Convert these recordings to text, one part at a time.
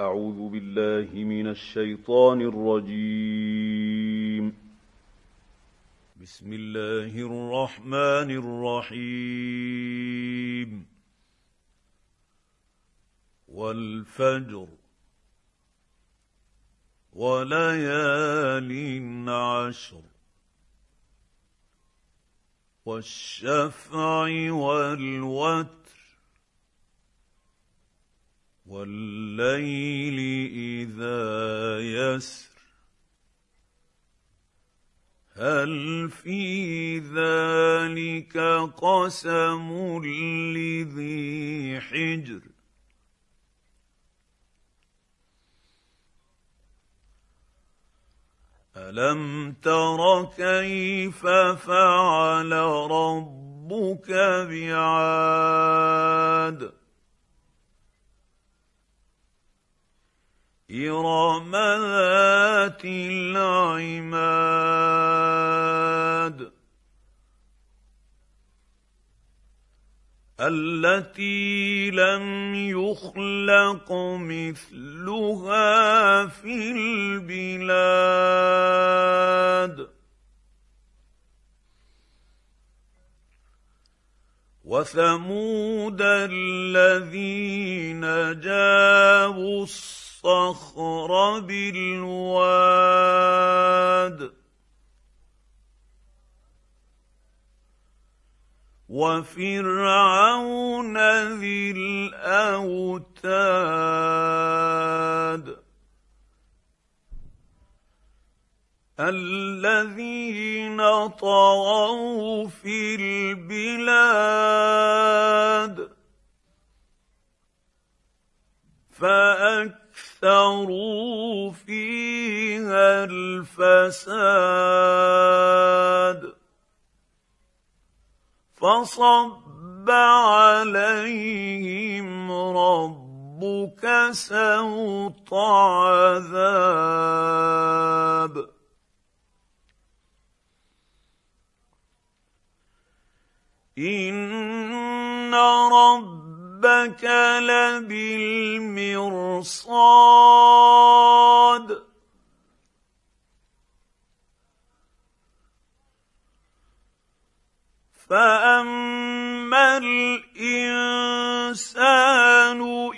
أعوذ بالله من الشيطان الرجيم. بسم الله الرحمن الرحيم. والفجر وليال عشر والشفع والوتر والليل إذا يسر. هل في ذلك قسم لذي حجر؟ ألم تر كيف فعل ربك بعاد؟ ارم ذات العماد التي لم يخلق مثلها في البلاد وثمود الذين جابوا الصخر بالواد وفرعون ذي الأوتاد الذين طغوا في البلاد فاكثروا فيها الفساد فصب عليهم ربك سوط عذاب ان ربك لبالمرصاد. فاما الانسان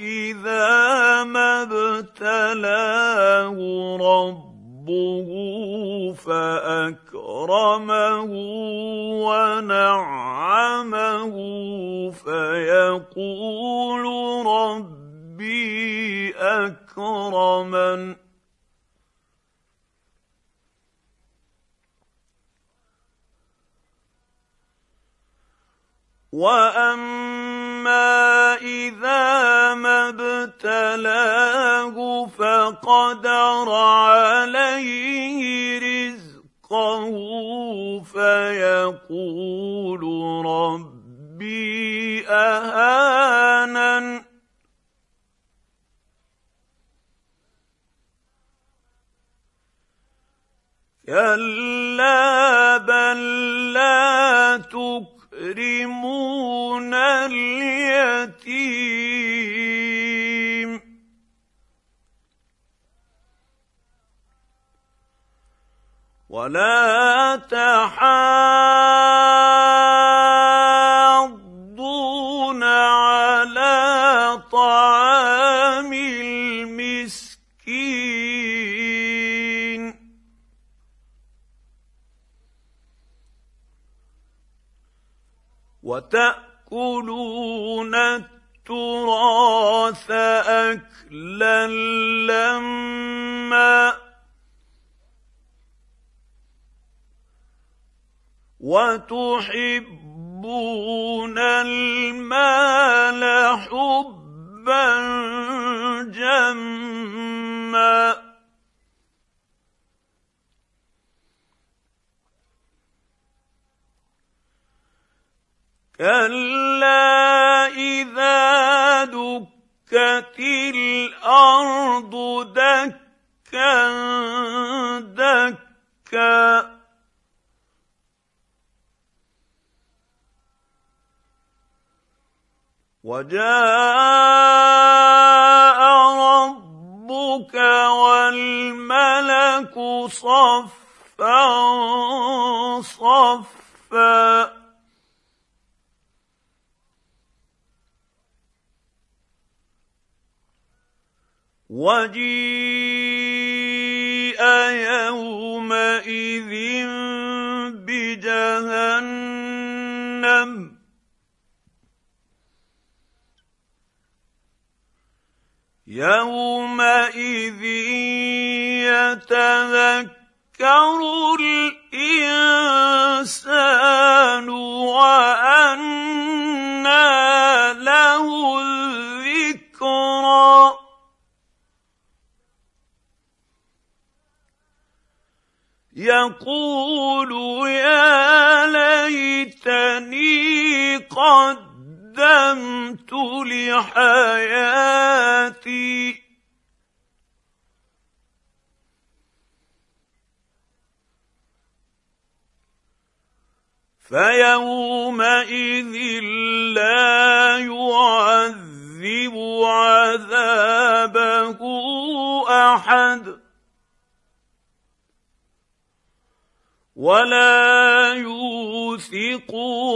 اذا ما ابتلاه ربه فاكرمه ونعمه فيقول ربي أكرمن. واما اذا ما ابتلاه فقدر عليه رزقه فيقول ربي اهانن كلا بل لا تكرمون اليتيم. ولا كلا اذا دكت الأرض دكا دكا وجاء رب الملك صفا صفا وجيء يومئذ بجهنم. يومئذ يتذكر الانسان يقول يا ليتني قدمت لحياتي. فيومئذ لا يعذب عذابه أحد. ولا يوثق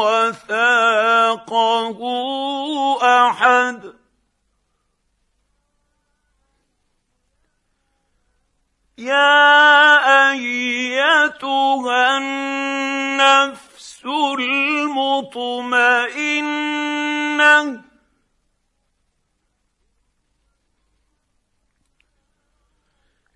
وثاقه احد يا ايتها النفس المطمئنه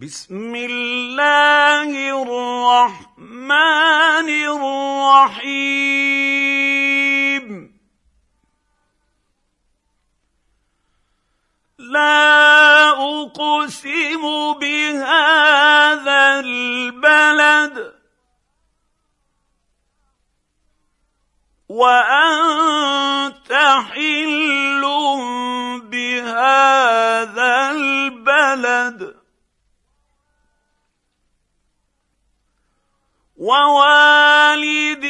بسم الله الرحمن الرحيم. لا أقسم بهذا البلد وأنت حل بهذا البلد. ووالد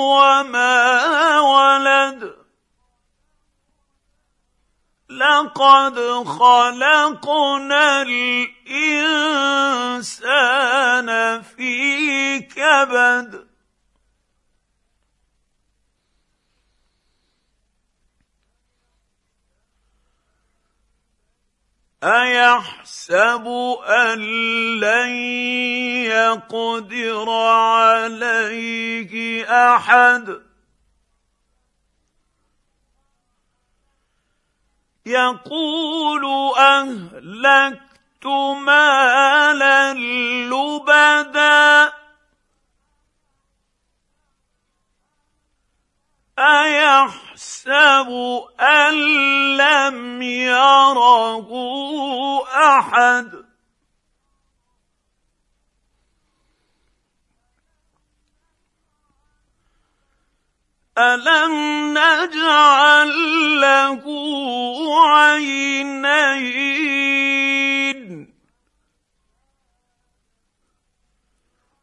وما ولد. لقد خلقنا الإنسان في كبد. أيحسب أن لن يقدر عليه أحد؟ يقول أهلكت مالا لبدا. أيحسب أن لم يره أحد؟ ألم نجعل له عينين؟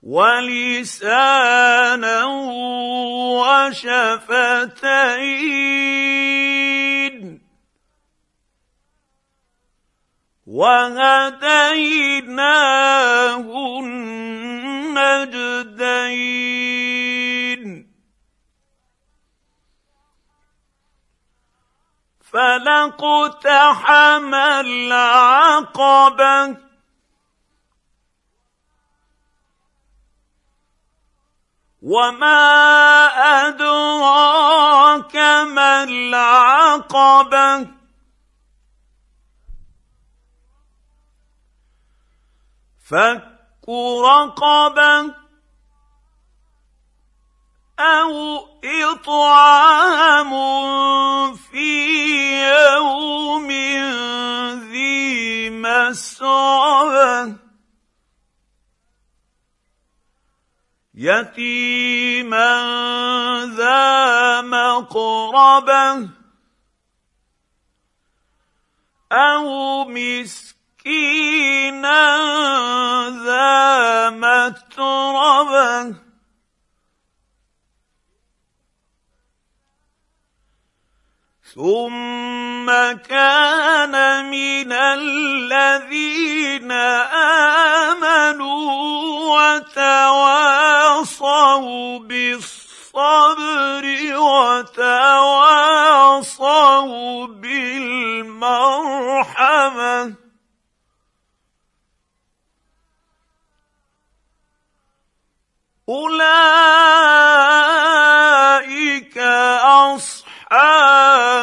ولسانا وشفتين. وهديناه النجدين فلاقتحم العقبة وما ادراك ما العقبه فك رقبه أو اطعام في يوم ذي مسربه يتيما ذا مقربه أو مسكينا ذا متربه ثم كان من الذين آمنوا وتواصوا بالصبر وتواصوا بالمرحمة. أولئك أصحاب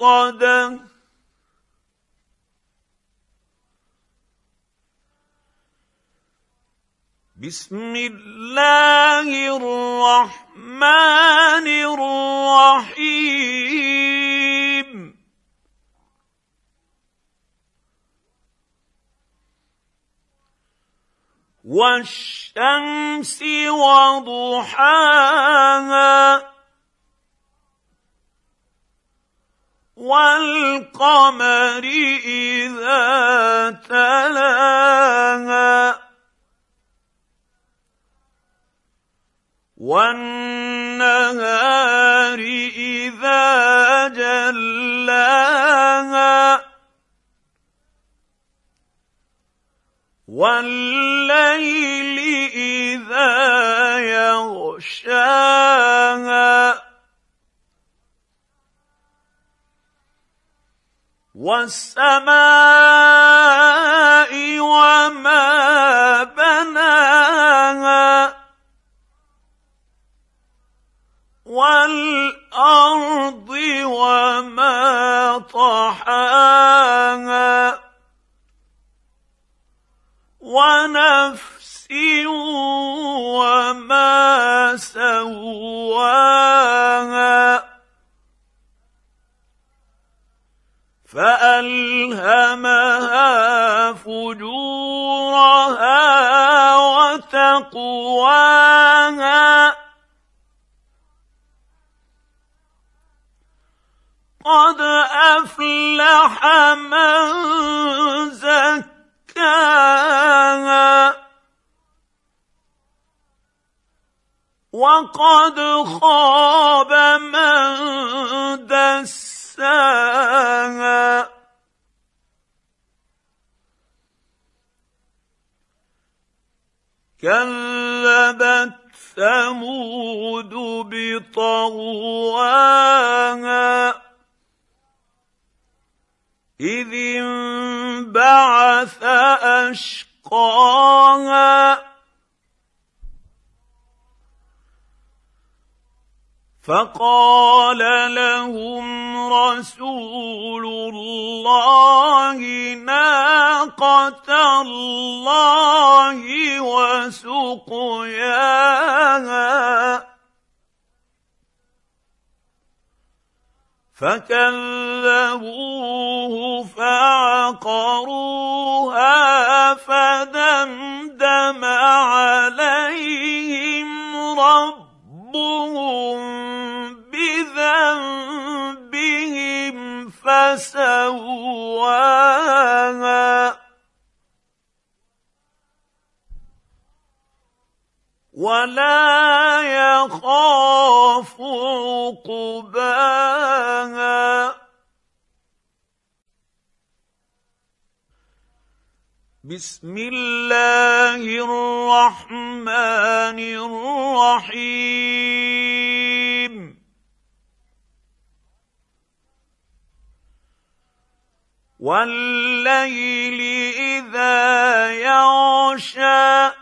مؤصده بسم الله الرحمن الرحيم. والشمس وضحاها. والقمر إذا تلاها والنهار إذا جلاها والليل إذا يغشاها والسماء وما بناها والأرض وما طحاها ونفس وما سواها فألهمها فجورها وتقواها. قد أفلح من زكاها. وقد خاب من دساها. كذبت ثمود بطغواها. إذ انبعث أشقاها. فقال لهم رسول الله ناقة الله وسقياها. فكذبوه فعقروها فدمدم عليهم ربهم بذنبهم فسواها. ولا يخاف عقباها. بسم الله الرحمن الرحيم. والليل إذا يغشى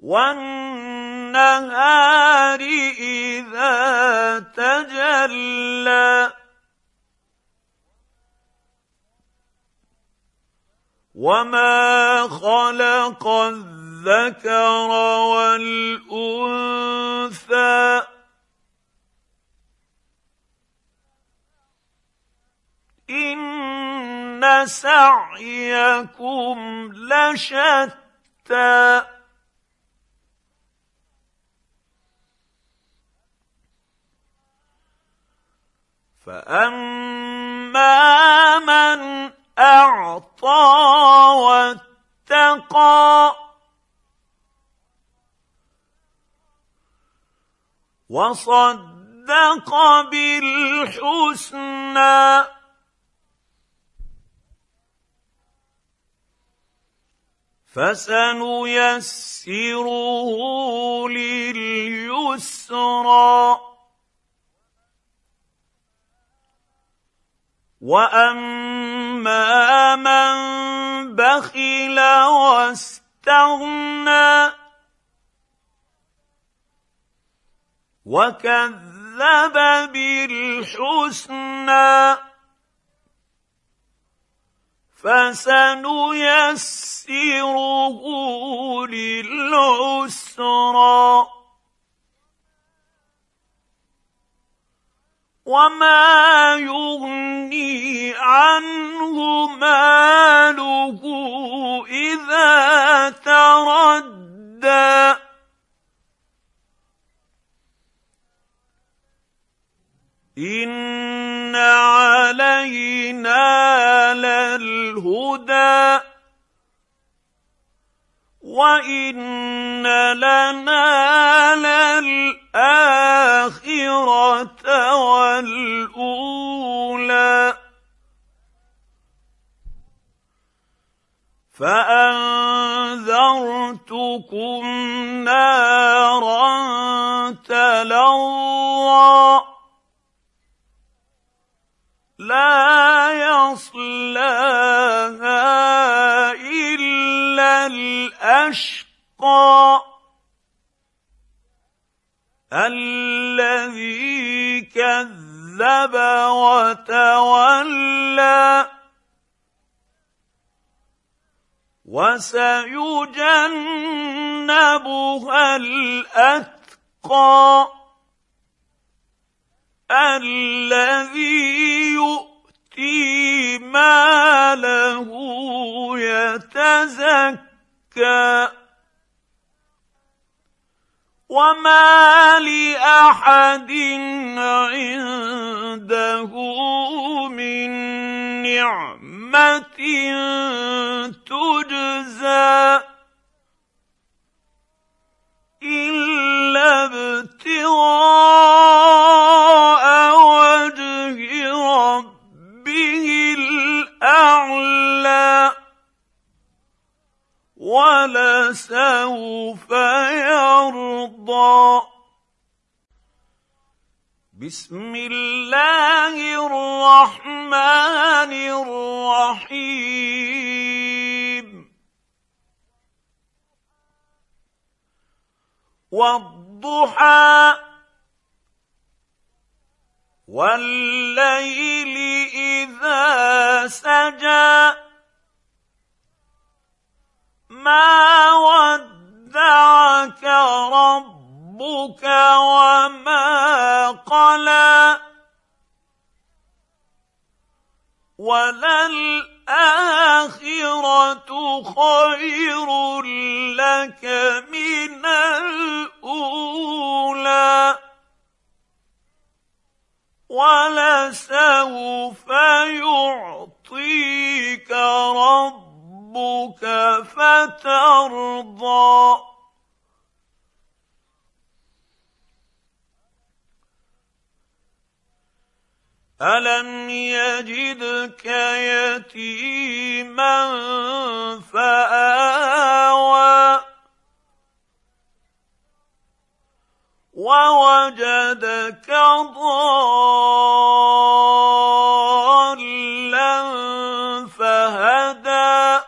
والنهار إذا تجلى وما خلق الذكر والأنثى ان سعيكم لشتى فاما من اعطى واتقى وصدق بالحسنى فسنيسره لليسرى. وأما من بخل واستغنى وكذب بالحسنى فسنيسره للعسرى وما يغني عنه ماله إذا تردى. ان علينا للهدى وان لنا للاخره والاولى فانذرتكم نارا تلظى لا يصلاها إلا الأشقى الذي كذب وتولى وسيجنبها الأتقى الذي يؤتي ماله يتزكى. وما لأحد عنده من نعمة تجزى. إلا ابتغاء بسم الله الرحمن الرحيم. والضحى والليل إذا سجى. ما ودعك ربك وما قلى وللآخرة خير لك من الأولى ولسوف يعطيك ربك فترضى الم يجدك يتيما فاوى ووجدك ضالا فهدى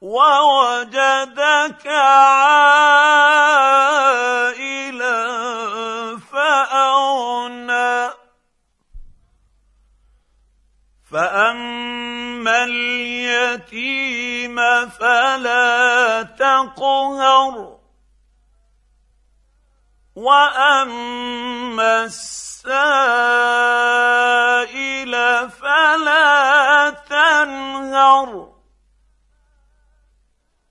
ووجد وجدك فاما اليتيم فلا تقهر واما السائل فلا تنهر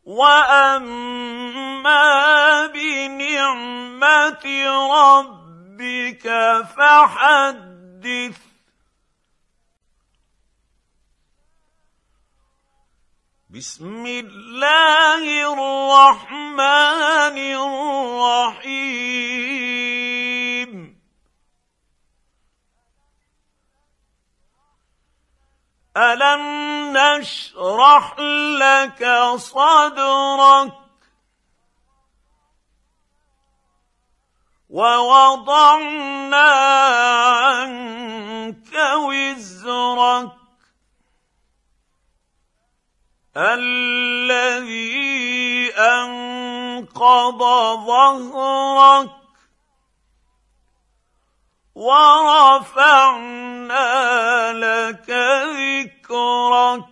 واما بنعمه ربك فحدث بسم الله الرحمن الرحيم. ألم نشرح لك صدرك ووضعنا عنك وزرك الذي أنقض ظهرك ورفعنا لك ذكرك.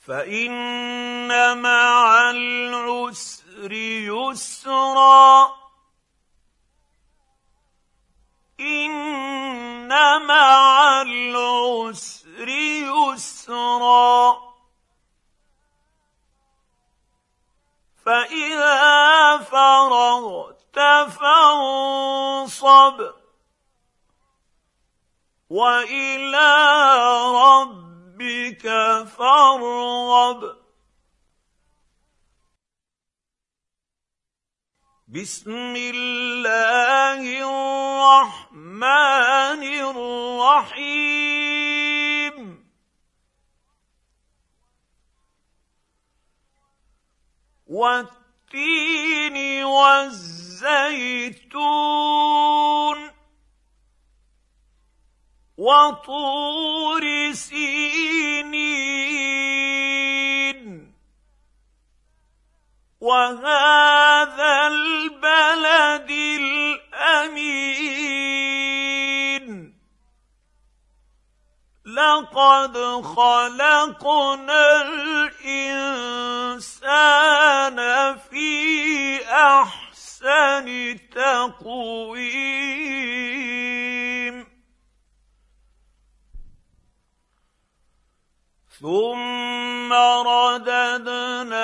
فإن مع العسر يسرا. ان مع العسر يسرا فاذا فرغت فانصب والى ربك فارغب بسم الله الرحمن الرحيم. والتين والزيتون وطور سينين. وهذا البلد الأمين. لقد خلقنا الإنسان في أحسن تقويم. ثم رددناه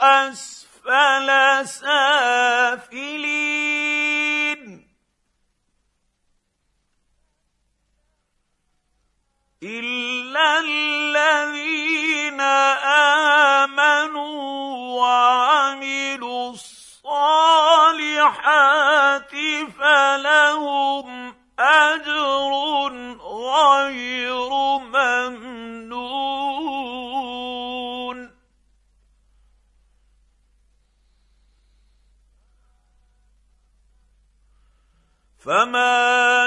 أسفل سافلين. الا الذين امنوا وعملوا الصالحات فلهم اجر غير ممنون. فما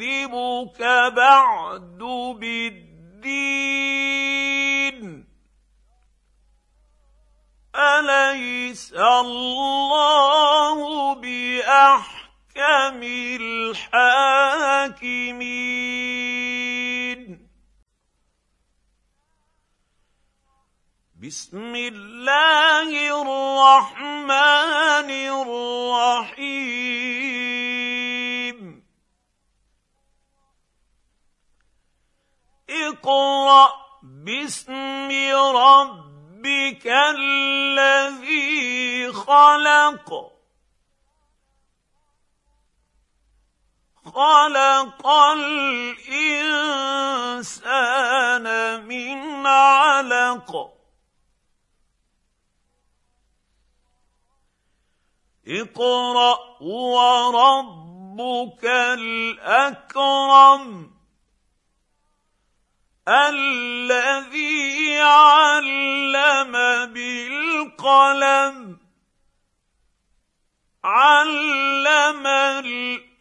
يكذبك بعد بالدين خلق خلق الإنسان من علق. اقرأ وربك الأكرم. الذي علم بالقلم. علم الانسان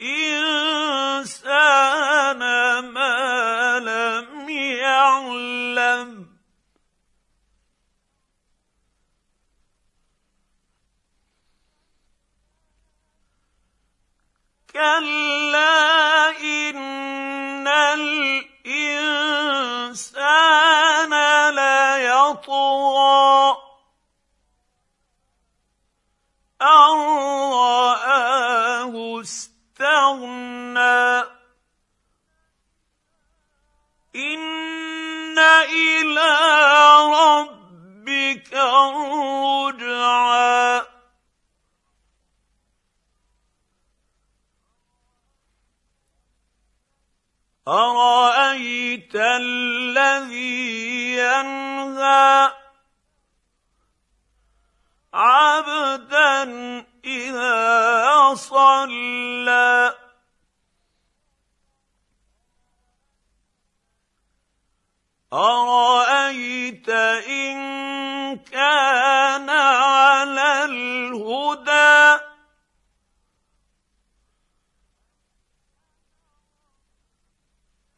ما لم يعلم. كلا ان الانسان أن رآه استغنى إن إلى ربك الرجعى ارايت الذي ينهى عبدا إذا صلى. أرأيت إن كان على الهدى؟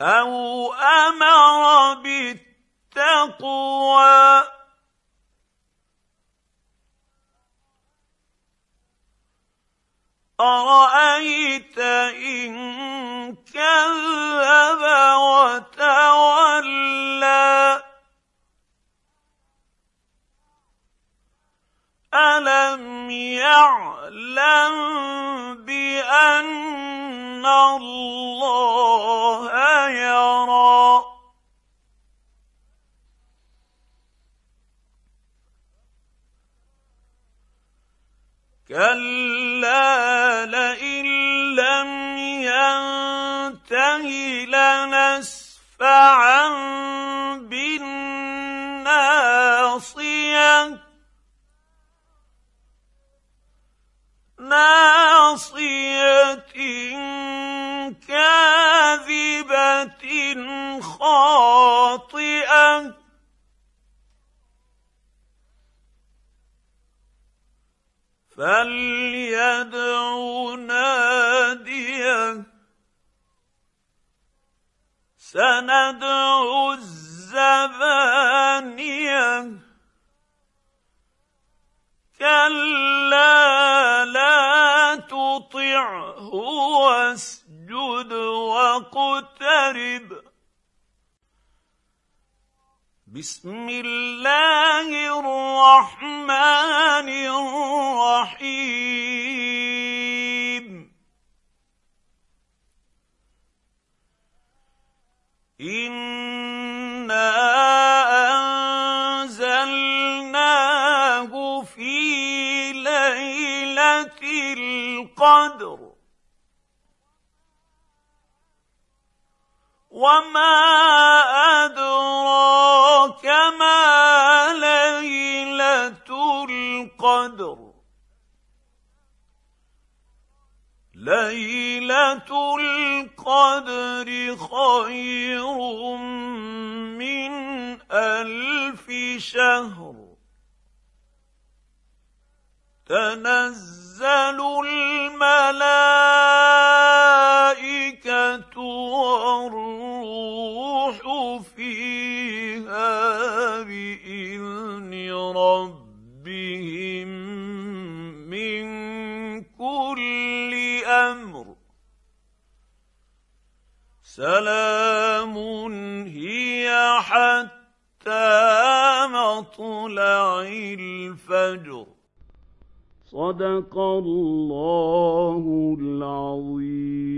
أو أمر بالتقوى؟ أرأيت إن كذب وتولى؟ ألم يعلم بأن الله يرى؟ كلا لئن لم ينته لنسفعا بالناصيه ناصيه كاذبه خاطئه فليدع ناديه. سندع الزبانيه. كلا لا تطعه واسجد واقترب. بسم الله الرحمن الرحيم. انا انزلناه في ليله القدر. وما ادراك ما ليله القدر ليله القدر خير من الف شهر تنزل الملائكه والروح فيها بإذن ربهم من كل أمر. سلام هي حتى مطلع الفجر. صدق الله العظيم.